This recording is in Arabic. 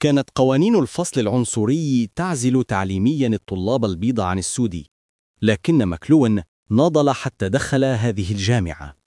كانت قوانين الفصل العنصري تعزل تعليميا الطلاب البيض عن السود لكن مكلون ناضل حتى دخل هذه الجامعة.